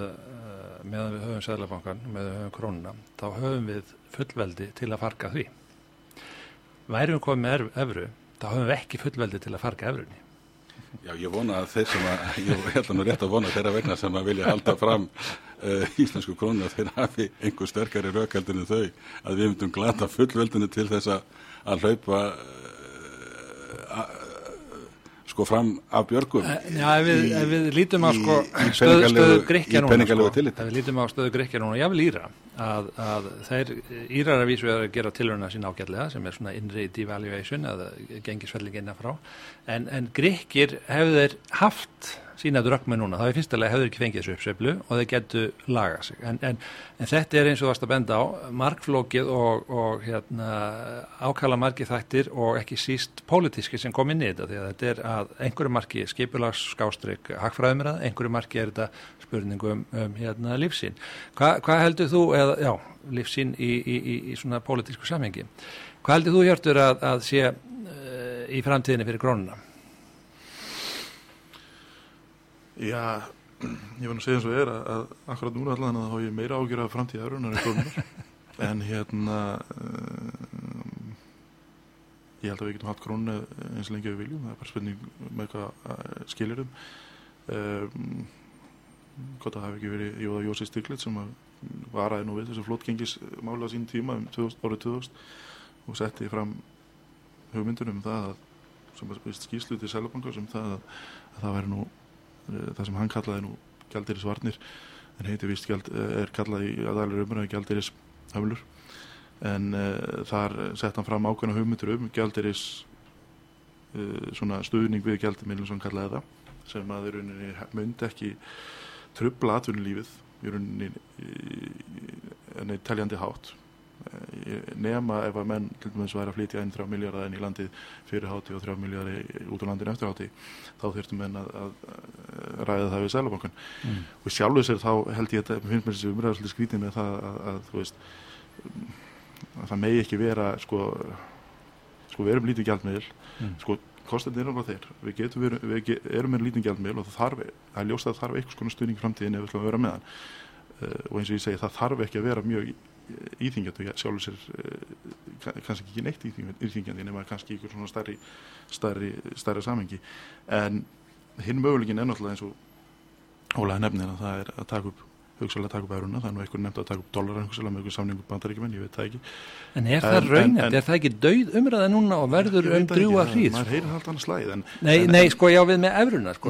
meðan við höfum Sæðlabankan, meðan við höfum krónuna, þá höfum við fullveldi til að farga því. Værum við komið með efru, þá höfum við ekki fullveldi til að farga efrunni. Já, ég vona að þeir sem að, ég held að nú rétt að vona þeirra vegna sem að vilja halda fram uh, íslensku krónu að þeir hafi einhver sterkari rökaldinu þau að við myndum glata fullveldinu til þess að hlaupa sko fram af björgum eh, Já, ef við, ef við lítum á sko stöðu, stöðu gríkja núna sko, ef við lítum á stöðu gríkja núna, ég vil íra að, að þeir Írar að vísu að gera tilhöruna sín ágætlega sem er svona innri devaluation eða gengisfelling innanfrá en, en Gríkir hefur þeir haft sína drökk með núna, þá er fyrstulega hefur ekki fengið þessu uppseflu og þeir getu laga sig en, en, en þetta er eins og varst að benda á markflókið og, og hérna, ákala margi þættir og ekki síst pólitíski sem kom inn í þetta því að þetta er að einhverju marki skipulags skástrygg hagfræðumir að einhverju marki er þetta spurningum um, hérna, lífsín. Hva, hvað heldur þú, eða já, lífsín í, í, í, í svona pólitísku samhengi, hvað heldur þú hjörtur að, að sé uh, í framtíðinni fyrir grónuna? Já, ég var að segja eins og er að, að akkurat núna allan að þá hef ég meira ágjör af framtíðarunar en grónunar, en hérna um, ég held að við getum hatt grónu eins og lengi við viljum, það er bara spurning með hvað uh, skilirum um, hvort það hefði ekki verið Jóða Jósi Stiklit sem varaði nú við þessu flótgengismála á sín tíma um 2000, árið 2000 og setti fram hugmyndunum um það að, sem var skýslu til Sælabanka sem það að, að það væri nú eh, það sem hann kallaði nú gældiris varnir en heiti vist eh, er kallaði aðalir umræði gældiris höflur en uh, þar sett hann fram ákveðna hugmyndur um gældiris uh, svona stuðning við gældimilin sem hann kallaði það sem að þeir myndi ekki trubla atvinnulífið í rauninni enni teljandi hátt eh, nema ef að menn til dæmis væri að flytja einn þrjá miljardar enn í landið fyrir háti og þrjá miljardar út á landin eftir háti þá þurftum menn að, að ræða það við Sælabankan mm. og sjálfur sér þá held ég að finnst mér þessi umræðar svolítið skrítið með það að, að þú veist að það megi ekki vera sko, sko við erum lítið gjaldmiðil mm. sko kostandi er alveg þeir við, getum, við, við erum með lítinn gjaldmiðl og það þarf að það þarf eitthvað stuðning framtíðin ef við ætlum að vera með hann uh, og eins og ég segi það þarf ekki að vera mjög íþingjandi og sjálfur sér uh, kannski ekki neitt íþingjandi nema kannski ykkur svona starri starri, starri samengi en hinn möguleikin er náttúrulega eins og ólega nefnir að það er að taka upp hugsalega taka upp euruna, það er nú einhvern nefnd að taka upp dólarar hugsalega með einhver samningu bandaríkjumenn, ég veit það ekki. En er það raunett, er það ekki dauð umræða núna og verður um drjúa hríð? Það heyrir alltaf annars slæð Nei, en, nei, sko, já, við með euruna, sko,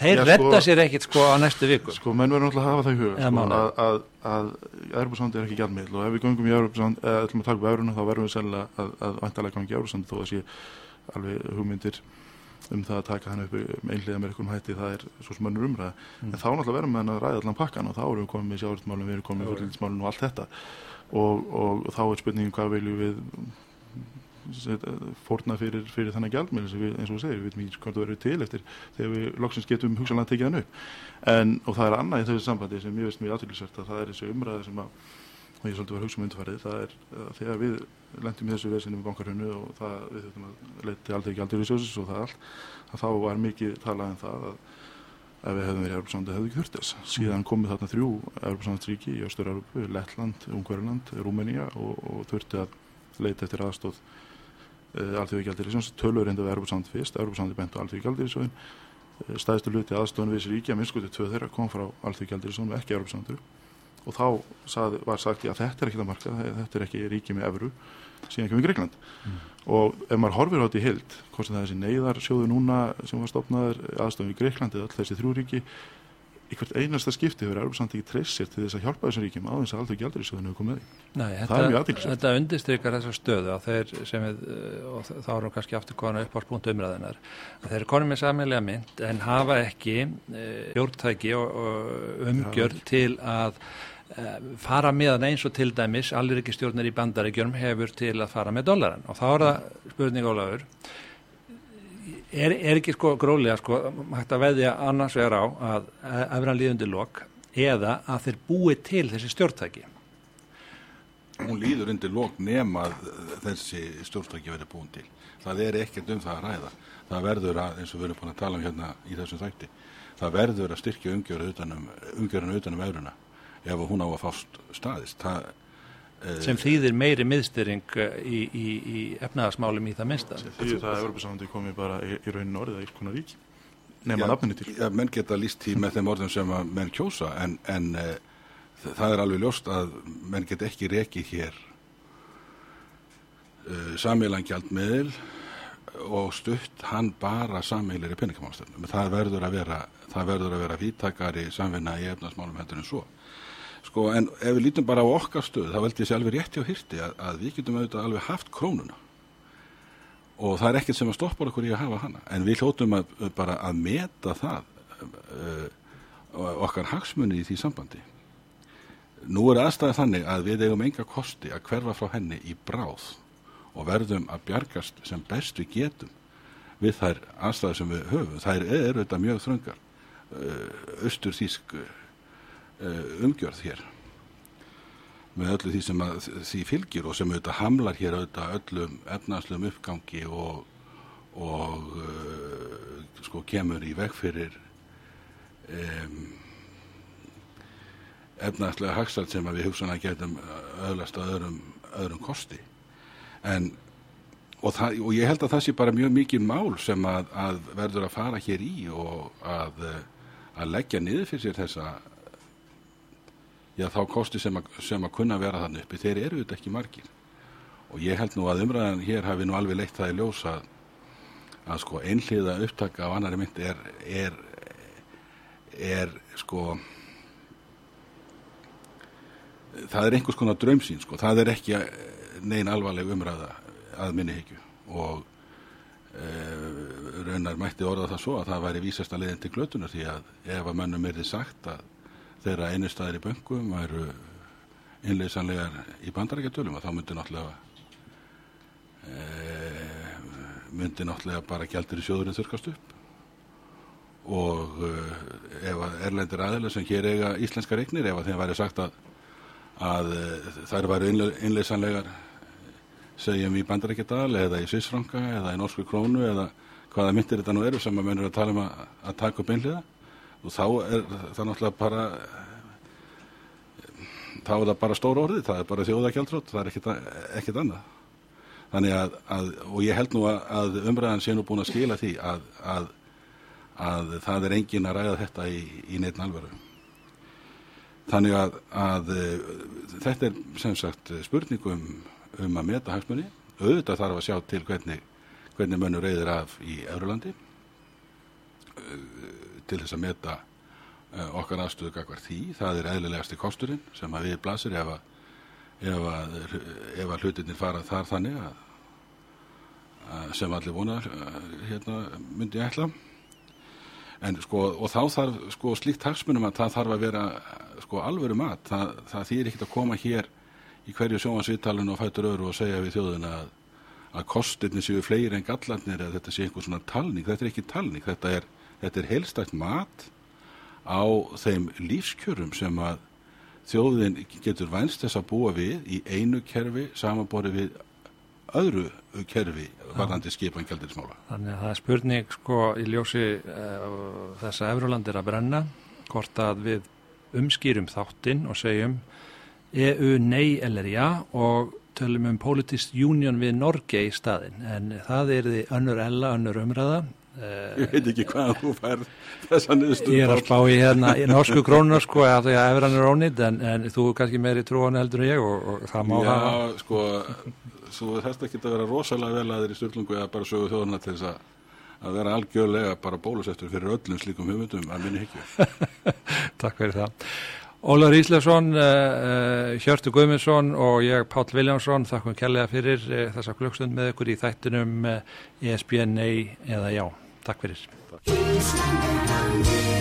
þeir redda sko, sér ekkit, sko, á næstu viku. Sko, menn verður náttúrulega að hafa það í huga sko, að, að Európa-sandi er ekki gætmiðl og ef við gangum í Európa-sandi, eða ætlum að taka upp um það að taka hann upp einlega með einhverjum hætti, það er svo smörnur umræða. Mm. en þá náttúrulega verðum við að ræða allan pakkan og þá erum við komið með sjáurðsmálum, við erum komið með fyrlitsmálum og allt þetta. Og, og þá er spurningin hvað viljum við fórna fyrir, fyrir þannig gjaldmjöl eins og við segir, við veitum ekki hvað það verður til eftir þegar við loksins getum hugsalega að tekið hann upp. En, og það er annað í þessu sambandi sem ég veist mjög aðtillisvert að það er þessu umræða sem að og ég svolítið var hugsa um undarfærið, það er þegar við lendum í þessu vesinu með bankarhönnu og það við þurfum að leita aldrei ekki aldrei við sjósis og það allt, að þá var mikið talað um það að ef við hefðum verið í Europasandi hefðu ekki hört þess. Síðan komið þarna þrjú Europasandsríki í Östur-Európu, Lettland, Ungverðurland, Rúmenía og, og þurfti að leita eftir aðstóð uh, eh, allþjóði gældir í sjóns. Tölur reynda við Europasandi fyrst, Europasandi bent á allþjóði gældir í sjóðin. Uh, stæðstu luti aðstofan við þessi ríki að minnskutið tvö þeirra kom frá allþjóði gældir í sjóðin og ekki Europasandur og þá sað, var sagt að þetta er ekki það marka, þetta er ekki ríkið með efru síðan ekki með Greikland mm. og ef maður horfir á þetta í hild hvort sem það er þessi neyðarsjóðu núna sem var stopnaður aðstofn í Greikland eða all þessi þrjú ríki í hvert einasta skipti hefur Európa samt ekki treyst sér til þess að hjálpa þessum ríkjum á þess að aldrei gældur í sjóðinu hefur komið Nei, þetta, er Þetta undirstrykar þessa stöðu þeir, við, og þá erum kannski aftur konar upp á spúntu umræðinar þeir eru konið með sammelega mynd en hafa ekki e, jórntæki og, og umgjör til að Eh, fara með hann eins og til dæmis allir ekki stjórnir í bandaríkjörnum hefur til að fara með dollaran og þá er það spurning Ólafur er, er ekki sko gróðlega sko hægt að veðja annars vera á að efran líðundi lok eða að þeir búi til þessi stjórntæki? Hún líður undir lok nema þessi stjórntæki verið búin til. Það er ekkert um það að ræða. Það verður að, eins og við erum búin að tala um hérna í þessum þætti það verður að styrkja umgjörun utanum, utanum efruna ef hún á að fást staðist. Það, uh, sem þýðir meiri miðstyring eh, í, í, í efnaðasmálum í það minnsta. Því það er Európa-sándi komið bara í, í rauninu orðið að eitthvað rík nefna nafninu til. ja, menn geta líst því með þeim orðum sem að menn kjósa en, en uh, það er alveg ljóst að menn get ekki rekið hér uh, samílangjald meðil og stutt hann bara samílir í penningamálstöfnum það verður að vera það verður að vera víttakari samvinna í efnaðasmálum hendur en svo Sko en ef við lítum bara á okkar stöð þá veldi ég sér alveg rétti á hýrti að, að við getum auðvitað alveg haft krónuna. Og það er ekkert sem að stoppa okkur í að hafa hana. En við hljótum að, bara að meta það uh, okkar hagsmunni í því sambandi. Nú er aðstæðið þannig að við eigum enga kosti að hverfa frá henni í bráð og verðum að bjargast sem best við getum við þær aðstæðið sem við höfum. Þær eru þetta mjög þröngar uh, austur þísk uh, umgjörð hér. Með öllu því sem að, því fylgir og sem auðvitað hamlar hér auðvitað öllum efnaðslegum uppgangi og, og uh, sko kemur í veg fyrir um, efnaðslega hagsalt sem að við hugsaðan getum öðlast að öðrum, öðrum kosti. En og, það, og ég held að það sé bara mjög mikið mál sem að, að verður að fara hér í og að, að leggja niður fyrir sér þessa já þá kosti sem að, sem að kunna vera þannig uppi, þeir eru þetta ekki margir. Og ég held nú að umræðan hér hafi nú alveg leitt það í ljós að, sko einhliða upptaka á annari mynd er, er, er sko það er einhvers konar draumsýn sko, það er ekki neyn alvarleg umræða að minni hekju og e, raunar mætti orða það svo að það væri vísast að leiðin til glötunar því að ef að mönnum er þið sagt að þeirra einu staðir í böngum væru innleysanlegar í bandarækjadölum og þá myndi náttúrulega e, myndi náttúrulega bara gældir í sjóðurinn þurkast upp. Og e, ef erlendir aðeins sem hér eiga íslenska regnir ef þeim væri sagt að, að e, þær væru innleysanlegar segjum í bandarækjadal eða í Svísfranka eða í Norsku krónu eða hvaða myndir þetta nú eru sem að munur að tala um að, að taka upp einliða og þá er það náttúrulega bara þá er það bara stór orði, það er bara þjóðagjaldrótt það er ekkit, ekkit annað. Þannig að, að, og ég held nú að, að umræðan sé nú búin að skila því að, að það er engin að ræða þetta í, í neitt alveru þannig að þetta er sem sagt spurningum um að meta hagsmunni auðvitað þarf að sjá til hvernig hvernig mönnur reyðir af í Eurulandi til þess að meta uh, okkar aðstöðu gagvar því. Það er eðlilegasti kosturinn sem að við blasir ef að, ef að, ef að hlutinir fara þar þannig að, að sem allir vonar uh, hérna, myndi ég ætla. En sko, og þá þarf sko slíkt hagsmunum að það þarf að vera sko alvöru mat. Það, það þýr ekkert að koma hér í hverju sjóansvittalun og fætur öru og segja við þjóðina að að kostinni séu fleiri en gallarnir eða þetta sé einhver svona talning, þetta er ekki talning, þetta er þetta er heilstækt mat á þeim lífskjörum sem að þjóðin getur vænst þess að búa við í einu kerfi samanbori við öðru kerfi varðandi skipan gældirismála. Þannig að það er spurning sko í ljósi uh, þess að Euróland er að brenna hvort að við umskýrum þáttinn og segjum EU nei eller já og tölum um politist union við Norge í staðin en það er því önnur ella, önnur umræða ég veit ekki hvað þú færð þessa niðurstöðu. Ég er að spá í hérna í norsku krónunar sko að það er efran er ónýtt en, en þú er kannski meiri trúan heldur en ég og, og það má hafa. Já sko, þú þarfst ekki að vera rosalega vel aðeir í stjórnlungu eða bara sögu þjóðuna til þess að að vera algjörlega bara bólusettur fyrir öllum slíkum hugmyndum að minni higgju. Takk fyrir það. Ólar Ísleifsson, uh, Hjörtu Guðmundsson og ég Pál Viljánsson þakkum kærlega fyrir þessa klukkstund með ykkur í þættinum uh, ESBN eða já. Takk fyrir. Takk.